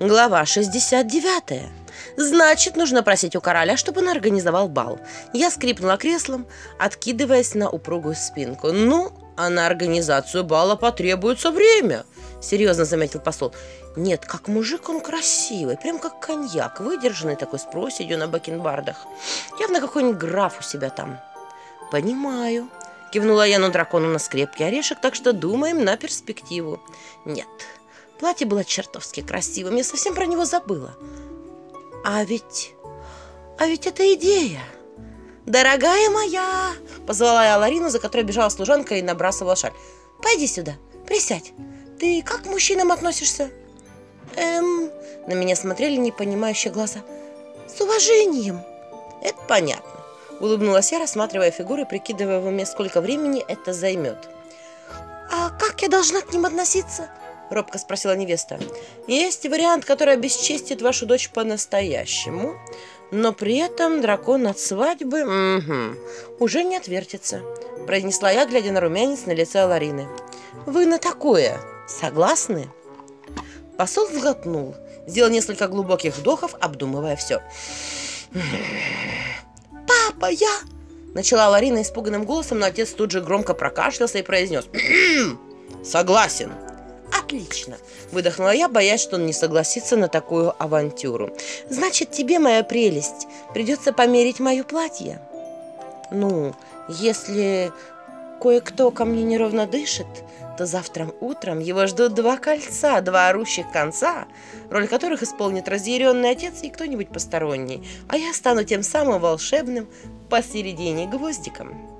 Глава 69. Значит, нужно просить у короля, чтобы он организовал бал. Я скрипнула креслом, откидываясь на упругую спинку. Ну, а на организацию бала потребуется время, серьезно заметил посол. Нет, как мужик он красивый, прям как коньяк, выдержанный такой с проседью на бакенбардах. Явно какой-нибудь граф у себя там. Понимаю. Кивнула я на дракону на скрепке орешек, так что думаем на перспективу. Нет, платье было чертовски красивым, я совсем про него забыла. А ведь... А ведь это идея. «Дорогая моя!» — позвала я Ларину, за которой бежала служанка и набрасывала шаль. «Пойди сюда, присядь. Ты как к мужчинам относишься?» «Эм...» — на меня смотрели непонимающие глаза. «С уважением!» «Это понятно», — улыбнулась я, рассматривая фигуры прикидывая в уме, сколько времени это займет. «А как я должна к ним относиться?» — робко спросила невеста. «Есть вариант, который обесчестит вашу дочь по-настоящему, но при этом дракон от свадьбы угу, уже не отвертится», — произнесла я, глядя на румянец на лице Ларины. «Вы на такое согласны?» Посол сглотнул, сделал несколько глубоких вдохов, обдумывая все. «Папа, я...» Начала Ларина испуганным голосом, но отец тут же громко прокашлялся и произнес. «Согласен». «Отлично!» – выдохнула я, боясь, что он не согласится на такую авантюру. «Значит, тебе, моя прелесть, придется померить мое платье?» «Ну, если кое-кто ко мне неровно дышит, то завтра утром его ждут два кольца, два орущих конца, роль которых исполнит разъяренный отец и кто-нибудь посторонний, а я стану тем самым волшебным посередине гвоздиком».